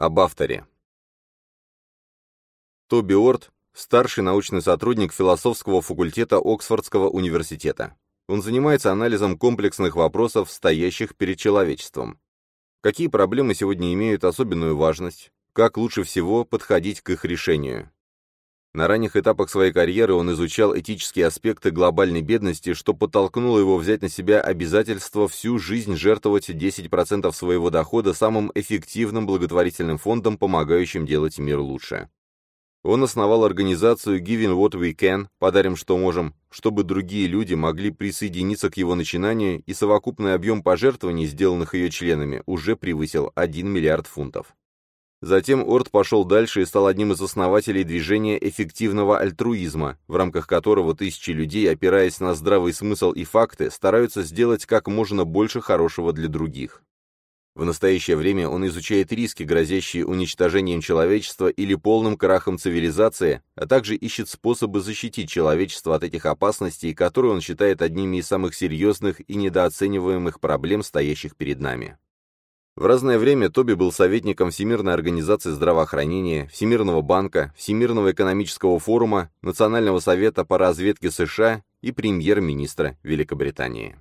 Об авторе. Тоби Орт – старший научный сотрудник философского факультета Оксфордского университета. Он занимается анализом комплексных вопросов, стоящих перед человечеством. Какие проблемы сегодня имеют особенную важность? Как лучше всего подходить к их решению? На ранних этапах своей карьеры он изучал этические аспекты глобальной бедности, что подтолкнуло его взять на себя обязательство всю жизнь жертвовать 10% своего дохода самым эффективным благотворительным фондом, помогающим делать мир лучше. Он основал организацию Giving What We Can, подарим что можем, чтобы другие люди могли присоединиться к его начинанию, и совокупный объем пожертвований, сделанных ее членами, уже превысил 1 миллиард фунтов. Затем Орд пошел дальше и стал одним из основателей движения эффективного альтруизма, в рамках которого тысячи людей, опираясь на здравый смысл и факты, стараются сделать как можно больше хорошего для других. В настоящее время он изучает риски, грозящие уничтожением человечества или полным крахом цивилизации, а также ищет способы защитить человечество от этих опасностей, которые он считает одними из самых серьезных и недооцениваемых проблем, стоящих перед нами. В разное время Тоби был советником Всемирной организации здравоохранения, Всемирного банка, Всемирного экономического форума, Национального совета по разведке США и премьер-министра Великобритании.